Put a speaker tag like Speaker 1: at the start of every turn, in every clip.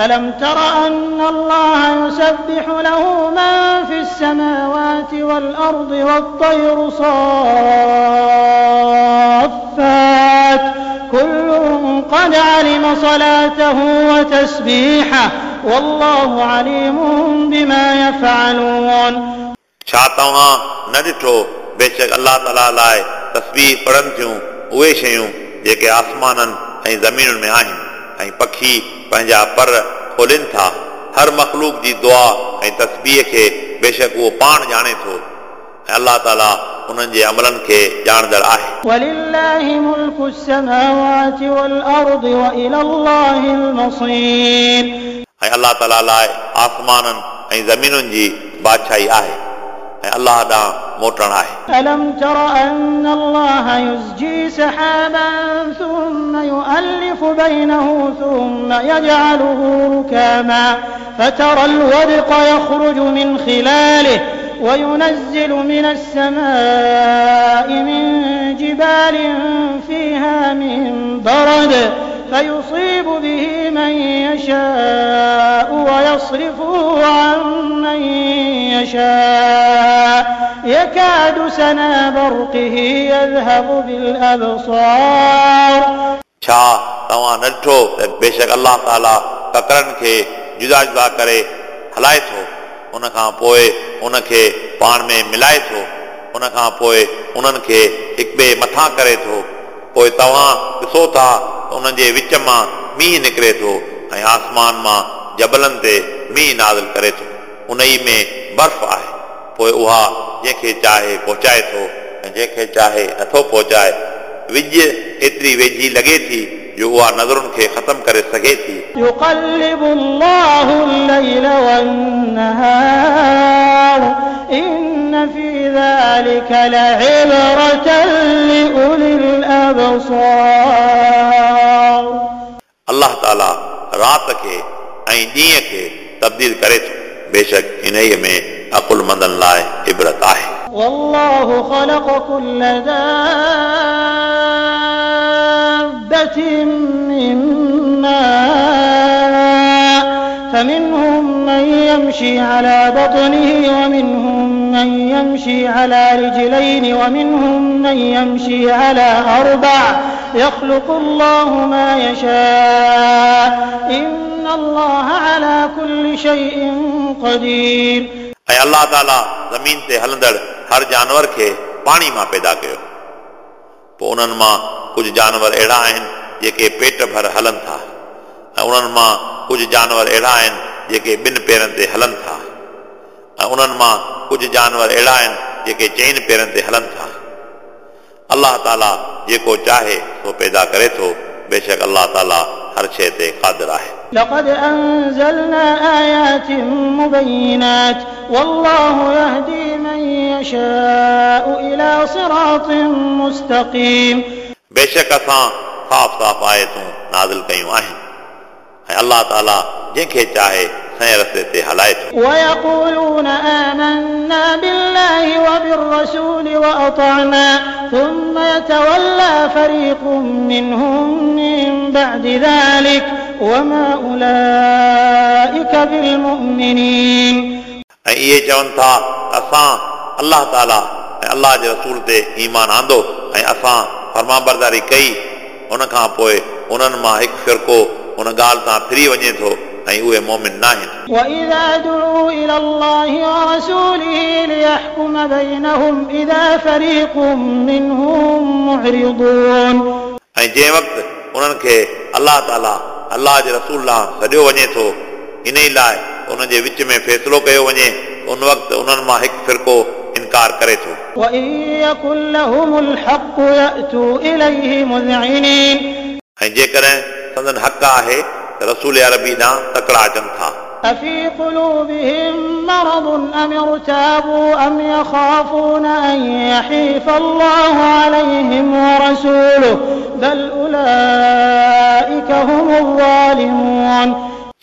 Speaker 1: ألم تر أن الله يسبح له من في السماوات والأرض والطير صافات كل قد علم صلاته وتسبيحه والله عليم بما يفعلون
Speaker 2: छा तव्हां न ॾिठो बेशक अलाह ताला लाइ तस्वीर पढ़नि थियूं उहे शयूं जेके आसमाननि ऐं ज़मीनुनि में आहिनि ۽ پکي پنهنجا پر کولن ٿا. هر مخلوق جي دعا ۽ تسبيءَ کي بيشڪ اهو پاڻ ڄاڻي ٿو. ۽ الله
Speaker 1: تعاليٰ انهن جي عملن کي ۽ الله
Speaker 2: تعاليٰ لاءِ آسمانن ۽ زمينن جي بادشاهي آهي. ऐं अलाह ॾांहुं मोटणु आहे
Speaker 1: ألم تر أن الله يزجي سحابا ثم يؤلف بينه ثم يجعله ركاما فترى الودق يخرج من خلاله وينزل من السماء من جبال فيها من برد فيصيب به من يشاء ويصرفه عن من يشاء يكاد سنا برقه يذهب بالأبصار
Speaker 2: छा तव्हां न ॾिठो त बेशक अलाह ताला ककरनि खे जुदा जुदा करे हलाए थो उन खां पोइ उनखे पाण में मिलाए थो उन खां पोइ उन्हनि खे हिकु ॿिए मथां करे थो पोइ तव्हां ॾिसो था त उन्हनि जे विच मां मींहुं निकिरे थो ऐं आसमान मां जबलनि ते मींहुं नाज़िल करे थो उन ई में बर्फ़ आहे पोइ उहा जंहिंखे चाहे पहुचाए थो ऐं जंहिंखे चाहे नथो पहुचाए विज एतिरी वेझी लॻे थी जो उहा नज़रुनि खे ख़तमु करे सघे थी
Speaker 1: يقلب الله الليل والنهار إن في ذلك لعبرة لأولي الأبصار
Speaker 2: अलाह ताला राति खे ऐं ॾींहं खे तब्दील करे थो बेशक इन ई में अकुलमंदनि लाइ इबरत आहे
Speaker 1: والله خلق كل دابة من ماء فمنهم من يمشي على بطنه ومنهم من يمشي على رجلين ومنهم من يمشي على أربع يخلق الله ما يشاء إن الله على كل شيء قدير
Speaker 2: ऐं अलाह ताला ज़मीन ते हलंदड़ हर जानवर खे पाणी मां पैदा कयो पोइ उन्हनि मां कुझु जानवर अहिड़ा आहिनि जेके पेट भर हलनि था ऐं उन्हनि मां कुझु जानवर अहिड़ा आहिनि जेके ॿिनि पेरनि ते हलनि था ऐं उन्हनि मां कुझु जानवर अहिड़ा आहिनि जेके चइनि पेरनि ते हलनि था अलाह ताला जेको चाहे सो पैदा करे थो बेशक अलाह ताला हर शइ ते क़ादिर आहे
Speaker 1: لقد أنزلنا آيات مبينات والله يهدي من يشاء إلى صراط مستقيم
Speaker 2: बेशक असां साफ़ साफ़ आयतूं नाज़िल कयूं आहिनि ऐं अलाह ताला जंहिंखे चाहे सही रस्ते ते हलाए थो
Speaker 1: ويقولون آمنا بالله وبالرسول وأطعنا ثم يتولى فريق منهم من بعد ذلك وما أولئك بالمؤمنين
Speaker 2: ऐं इहे चवनि था त असां अलाह ताला ऐं अलाह जे रसूल ते ईमान आंदो ऐं असां फर्माबरदारी कई उन खां पोइ उन्हनि मां हिकु फ़िरको उन ॻाल्हि तां फिरी वञे थो ऐं उहे मोमिन न आहिनि
Speaker 1: وإذا دعوا إلى الله ورسوله ليحكم بينهم إذا فريق منهم معرضون
Speaker 2: ऐं जंहिं वक़्तु उन्हनि खे अलाह ताला अलाह जे रसूल लाइ सॾियो वञे थो इन ई लाइ उन जे विच में फ़ैसिलो कयो वञे उन वक़्तु उन्हनि मां हिकु फ़िरको इनकार करे थो
Speaker 1: وإن يكن لهم الحق يأتوا إليه مذعنين
Speaker 2: ऐं जेकॾहिं संदन हक़ आहे त रसूल अरबी ॾांहुं तकड़ा अचनि था
Speaker 1: أفي قلوبهم مرض أم ارتابوا أم يخافون أن يحيف الله عليهم ورسوله بل أولئك هم الظالمون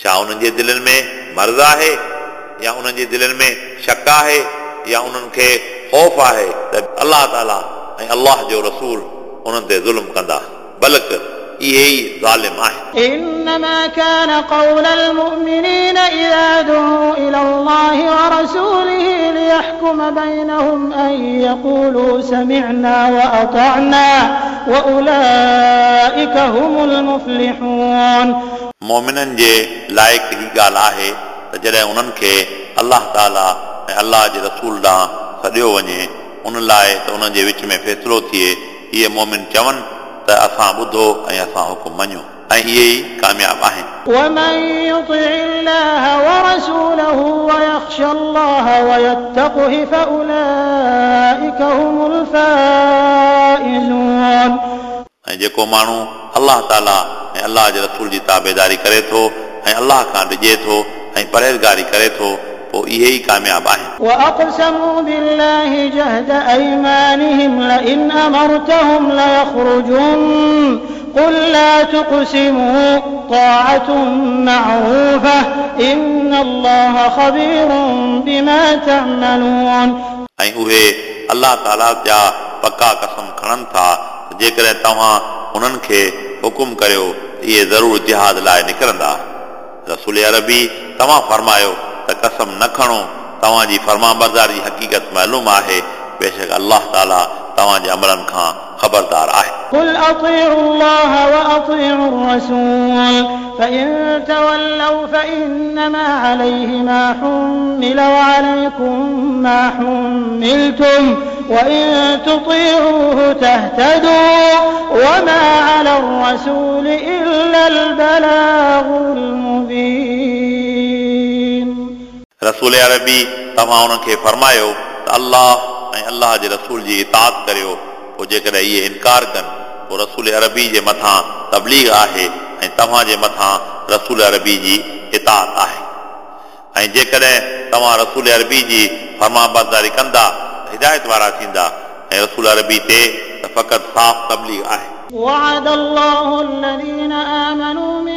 Speaker 2: छा उन्हनि जे दिलनि में मर्ज़ आहे या उन्हनि जे दिलनि में शक आहे या उन्हनि खे ख़ौफ़ आहे त अलाह ताला ऐं अलाह जो रसूल उन्हनि ते ज़ुल्म कंदा बल्कि इहे ई ज़ालिम आहिनि
Speaker 1: إنما كان قول المؤمنين إذا دعوا إلى الله ورسوله ليحكم بينهم أن يقولوا سمعنا وأطعنا وأولئك هم المفلحون
Speaker 2: मोमिननि जे लाइक़ु ही ॻाल्हि आहे त जॾहिं उन्हनि खे अलाह ताला ऐं अलाह जे रसूल ॾांहुं सॾियो वञे उन लाइ त उन्हनि जे विच में फ़ैसिलो थिए इहे मोमिन चवनि त असां ॿुधो ऐं असां हुकुम मञूं ऐं इहे ई कामयाबु आहिनि
Speaker 1: ومن يطع الله ورسوله ويخشى الله ويتقه فأولئك هم الفائزون
Speaker 2: ऐं जेको माण्हू अलाह ताला ऐं अलाह जे रसूल जी ताबेदारी करे थो ऐं अलाह खां ॾिजे थो ऐं परहेज़गारी करे थो पोइ इहे ई कामयाबु आहिनि
Speaker 1: وأقسموا بالله جهد أيمانهم لئن أمرتهم ليخرجن قل لا تقسموا طاعة معروفة إن الله خبير بما تعملون
Speaker 2: ऐं उहे अलाह ताला जा पका कसम खणनि था त जेकॾहिं तव्हां उन्हनि खे हुकुम करियो त इहे ज़रूरु जिहाद लाइ निकिरंदा रसूल अरबी तव्हां फरमायो त कसम न खणो तव्हांजी फर्मा बरदारी जी हक़ीक़त मालूम आहे बेशक अलाह ताला तव्हांजे अमलनि खां ख़बरदार आहे
Speaker 1: قل أطيعوا الله وأطيعوا الرسول فإن تولوا فإنما عليه ما حمل وعليكم ما حملتم وإن تطيعوه تهتدوا وما على الرسول إلا البلاغ المبين
Speaker 2: रसूल अरबी तव्हां उन्हनि खे फरमायो त अलाह ऐं अलाह जे रसूल जी इताद करियो पोइ जेकॾहिं इहे इनकार कनि पोइ रसूल अरबी जे मथां तबलीग आहे ऐं तव्हांजे मथां रसूल अरबी जी इताद आहे ऐं जेकॾहिं तव्हां रसूल अरबी जी फर्मा बरदारी कंदा त हिदायत वारा थींदा ऐं रसूल अरबी ते त फ़क़ति साफ़ तबलीग आहे
Speaker 1: وعد الله الذين آمنوا منكم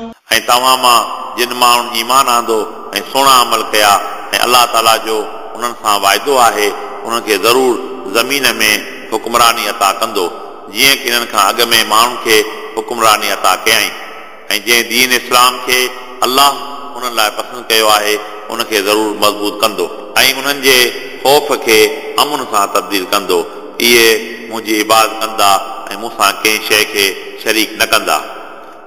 Speaker 2: ۽ توهان مان جن ماڻهن ايمان آندو ۽ سهڻا عمل ڪيا ۽ الله تعاليٰ جو انهن سان واعدو آهي انهن کي ضرور زمين ۾ حڪمراني عطا ڪندو. جيئن ڪه انهن کان اڳ ۾ ماڻهن کي حڪمراني عطا ڪيئي. ۽ جنهن دين اسلام کي الله انهن لاءِ پسند ڪيو آهي ان کي ضرور مضبوط ڪندو. ۽ انهن جي خوف کي امن سان تبديل ڪندو. اهي منهنجي عبادت ڪندا ۽ مون سان ڪنهن شيءِ کي شريڪ نه ڪندا.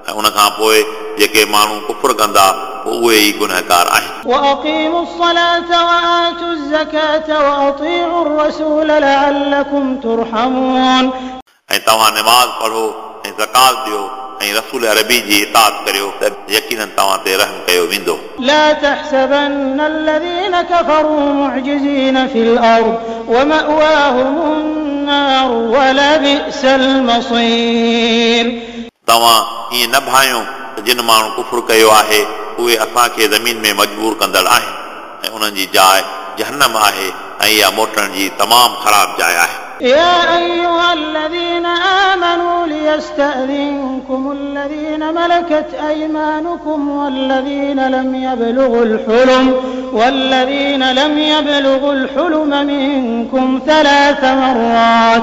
Speaker 2: ۽ ان کان پوءِ जेके माण्हू कुफुर कंदा पोइ उहे ई गुनहगार आहिनि
Speaker 1: وأقيموا الصلاة وآتوا الزكاة وأطيعوا الرسول لعلكم ترحمون
Speaker 2: ऐं तव्हां निमाज़ पढ़ो ऐं ज़कात ॾियो ऐं रसूल अरबी जी इताद करियो त यकीननि तव्हां ते रहम कयो वेंदो
Speaker 1: لا تحسبن الذين كفروا معجزين في الأرض ومأواهم النار ولبئس المصير
Speaker 2: तव्हां ईअं न भायो त जिन माण्हू कुफुर कयो आहे उहे असांखे ज़मीन में मजबूर कंदड़ आहिनि ऐं उन्हनि जी जाइ जहनम आहे ऐं इहा मोटण जी तमामु ख़राब जाइ आहे
Speaker 1: يا أيها الذين آمنوا ليستأذنكم الذين ملكت أيمانكم والذين لم يبلغوا الحلم والذين لم يبلغوا الحلم منكم ثلاث مرات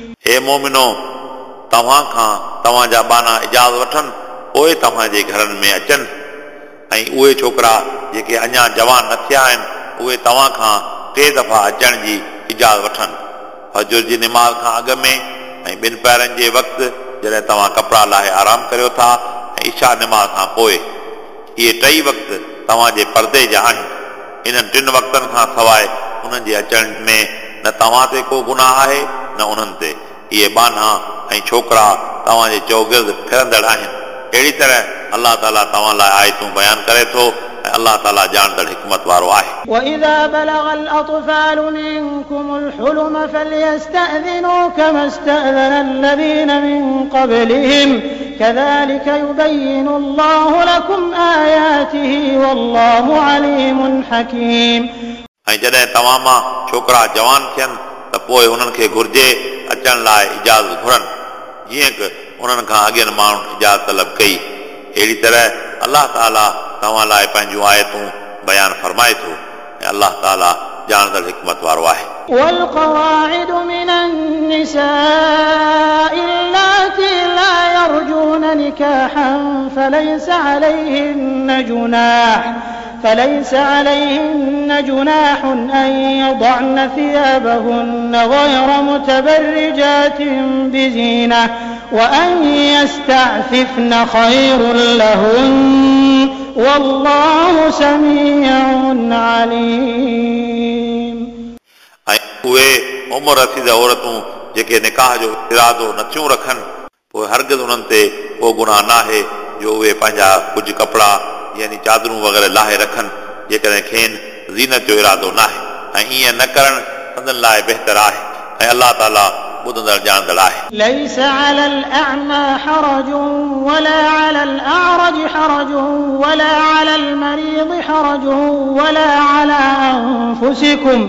Speaker 2: هي مومنو توهان کان توهان جا بانا اجاز وٺن پوءِ توهان جي گهرن ۾ اچن. ۽ اهي ڇوڪرا جيڪي اڃا جوان نه ٿيا آهن اهي توهان کان ٽي دفعا اچڻ جي اجازت وٺن. فجر جي نماز کان اڳ ۾ ۽ ٻن پهرن جي وقت جڏهن توهان ڪپڙا لاهي آرام ڪريو ٿا ۽ عشا نماز کان پوءِ اهي ٽئي وقت توهان جي پردي جا آهن. انهن ٽن وقتن کان سواءِ انهن جي اچڻ ۾ نه توهان تي ڪو گناهه آهي نه انهن تي इहे बाना ऐं छोकिरा तव्हांजे चौगिर्द फिरंदड़ आहिनि अहिड़ी तरह अलाह ताला तव्हां लाइ आयतूं बयानु करे थो अलाह ताला ॼाणंदड़ हिकमत वारो आहे
Speaker 1: وإذا بلغ الأطفال منكم الحلم فليستأذنوا كما استأذن الذين من قبلهم كذلك يبين الله لكم آياته والله عليم حكيم
Speaker 2: ऐं जॾहिं तव्हां मां छोकिरा जवान थियनि त पोइ उन्हनि खे घुर्जे اچڻ لاءِ اجازت گهرن. جيئن ڪه انهن کان اڳين ماڻهن اجازت طلب ڪئي. اهڙي طرح الله تالا توهان لاءِ پنهنجون آيتون بيان فرمائي ٿو. ۽ الله تالا ॼाणंदड़ हिकमत वारो आहे
Speaker 1: والقواعد من النساء اللاتي لا يرجون نكاحا فليس عليهن جناح فليس عليهن جناح أن يضعن ثيابهن غير متبرجات بزينة وأن يستعففن خير لهن والله سميع عليم
Speaker 2: ऐं उहे उमिरि रसीद औरतूं जेके निकाह जो इरादो नथियूं रखनि पोइ हरगिज़ उन्हनि ते को गुनाह न आहे जो उहे पंहिंजा कुझु कपिड़ा यानी चादरूं वग़ैरह लाहे रखनि जेकॾहिं खेनि ज़ीनत जो इरादो न आहे ऐं ईअं न करणु संदनि लाइ बहितर आहे ऐं अलाह ताला ॿुधंदड़ ॼाणंदड़ आहे
Speaker 1: ليس على الأعمى حرج ولا على الأعرج حرج ولا على المريض حرج ولا على أنفسكم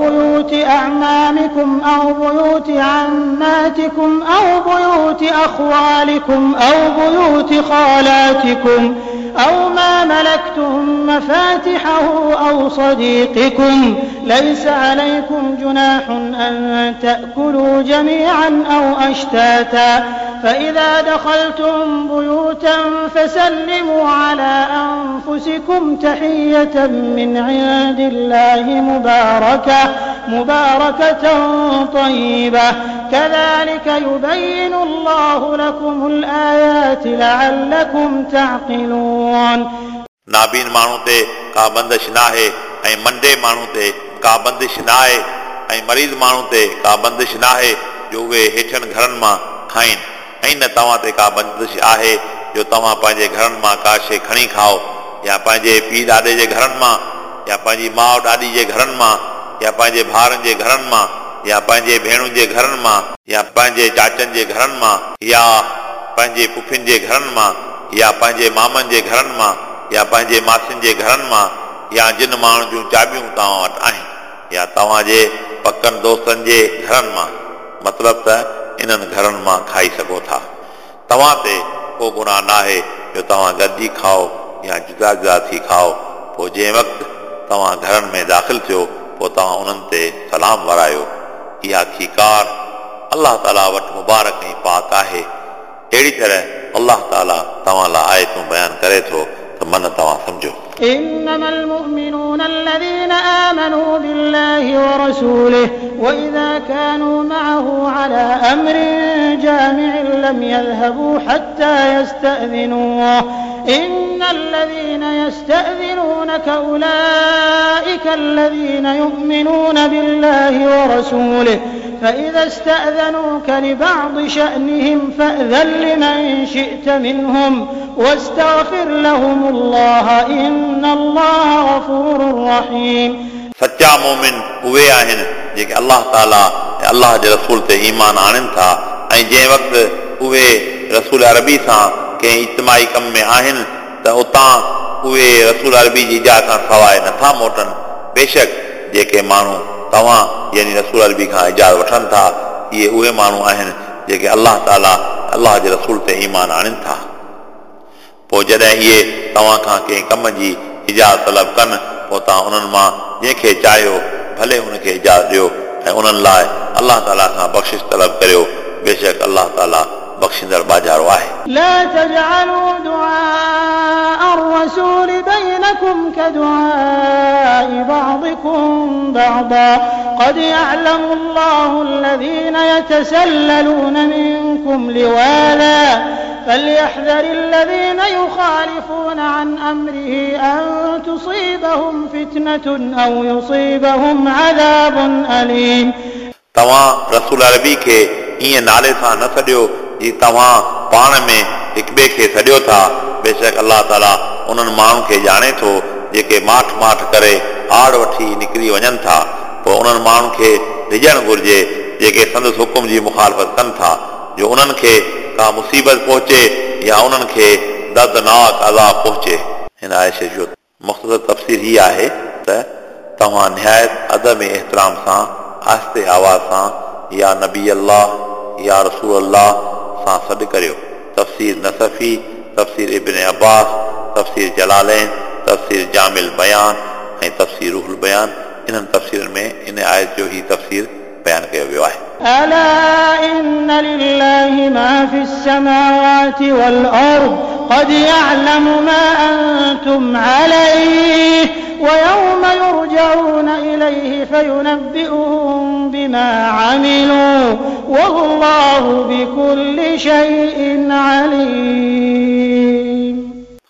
Speaker 1: بيوت أعمامكم أو بيوت عماتكم أو بيوت أخوالكم أو بيوت خالاتكم أو ما ملكتم مفاتحه أو صديقكم ليس عليكم جناح أن تأكلوا جميعا أو أشتاتا. فإذا دخلتم بيوتا فسلموا على أنفسكم تحية من عند الله مباركة. مباركة طيبة كذلك يبين الله لكم الآيات لعلكم تعقلون
Speaker 2: नाबीन माण्हू ते का बंदिश न आहे ऐं मंडे माण्हू ते का बंदिश न आहे ऐं मरीज़ माण्हू ते का बंदिश न आहे जो उहे हेठनि घरनि मां खाइनि ऐं न तव्हां ते का बंदिश आहे जो तव्हां पंहिंजे घरनि मां का शइ खणी खाओ या पंहिंजे पीउ ॾाॾे जे घरनि मां या पंहिंजी माउ ॾाॾी जे घरनि मां يا پنهنجي ڀائرن جي گهرن مان يا پنهنجي ڀيڻن جي گهرن مان يا پنهنجي چاچن جي گهرن مان يا پنهنجي پفين جي گهرن مان يا پنهنجي مامن جي گهرن مان يا پنهنجي ماسين جي گهرن مان يا جن ماڻهن جون چابيون توهان وٽ آهن يا توهان جي پڪن دوستن جي گهرن مان. مطلب ته انهن گهرن مان کائي سگهو ٿا. توهان تي ڪو گناهه نه آهي جو توهان گڏجي کائو يا جدا جدا ٿي کائو. پوءِ جنهن وقت توهان گهرن ۾ داخل ٿيو पोइ तव्हां उन्हनि ते सलाम वरायो इहा खीकार अलाह ताला वटि मुबारक ऐं पाक आहे अहिड़ी तरह अलाह ताला तव्हां लाइ आयतूं बयानु करे थो त मन तव्हां सम्झो
Speaker 1: إنما المؤمنون الذين آمنوا بالله ورسوله وإذا كانوا معه على أمر جامع لم يذهبوا حتى يستأذنوه إن الذين يستأذنونك أولئك الذين يؤمنون بالله ورسوله فإذا استأذنوك لبعض شأنهم فأذن لمن شئت منهم واستغفر لهم الله إن الله غفور رحيم
Speaker 2: सचा मोमिन उहे आहिनि जेके अलाह ताला ऐं अलाह जे रसूल ते ईमान आणनि था ऐं जंहिं वक़्तु उहे रसूल अरबी सां ڪنهن اجتماهي ڪم ۾ آهن ته اتان اهي رسول عربي جي اجا کان سواءِ نٿا موٽن بيشڪ جيڪي ماڻهو توهان يعني رسول عربي کان اجازت وٺن ٿا اهي اهي ماڻهو آهن جيڪي الله تالا الله جي رسول تي ايمان آڻن ٿا پوءِ جڏهن اهي توهان کان ڪنهن ڪم جي اجازت طلب ڪن پوءِ توهان انهن مان جنهن کي چاهيو ڀلي هن کي اجازت ڏيو ۽ انهن لاءِ الله تالا کان بخشش طلب ڪريو بيشڪ الله تالا بخشندر باجارو آهي
Speaker 1: لا تجعلوا دعاء الرسول بينكم كدعاء بعضكم بعضا. قد يعلم الله الذين يتسللون منكم لوالا. فليحذر الذين يخالفون عن أمره أن تصيبهم فتنة أو يصيبهم عذاب أليم.
Speaker 2: تمام رسول عربي کے یہ نالے سان نہ سڈیو توهان پاڻ ۾ هڪ ٻئي کي سڏيو ٿا. بيشڪ الله تالا انهن ماڻهن کي ڄاڻي ٿو جيڪي ماٺ ماٺ ڪري آڙ وٺي نڪري وڃن ٿا. پوءِ انهن ماڻهن کي ڊڄڻ گهرجي جيڪي سندس حڪم جي مکالفت ڪن ٿا جو انهن کي ڪا مصيبت پهچي يا انهن کي دردناڪ عذاب پهچي. هن آيوشي جو مختلف تفسير هيءَ آهي ته توهان نهايت ادب ۽ ايترام سان آهستي آواز سان يا نبي الله يا رسول الله सां सॾु करियो तफ़सीर नसफ़ी तफ़सीर इब्न अब्बास तफ़सीर जलालैन तफ़सीर जामिल बयान ऐं तफ़सीर रूहुल बयान इन्हनि तफ़सीरनि में इन आयत जो ई तफ़सीर बयानु कयो वियो आहे
Speaker 1: ألا إن لله ما في السماوات والأرض قد يعلم ما أنتم عليه ويوم يرجعون إليه فينبئهم بما عملوا والله بكل شيء عليم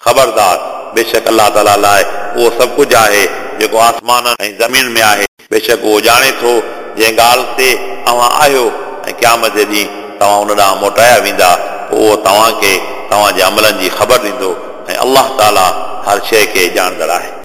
Speaker 2: ख़बरदार बेशक अलाह ताला लाइ उहो सभु कुझु आहे जेको आसमान ऐं ज़मीन में आहे बेशक उहो ॼाणे थो जंहिं ॻाल्हि ते तव्हां आहियो ऐं क़यामत जे ॾींहुं तव्हां उन ॾांहुं मोटाया वेंदा पोइ उहो तव्हांखे तव्हांजे अमलनि जी ख़बर ॾींदो ऐं अलाह ताला हर शइ खे ॼाणंदड़ आहे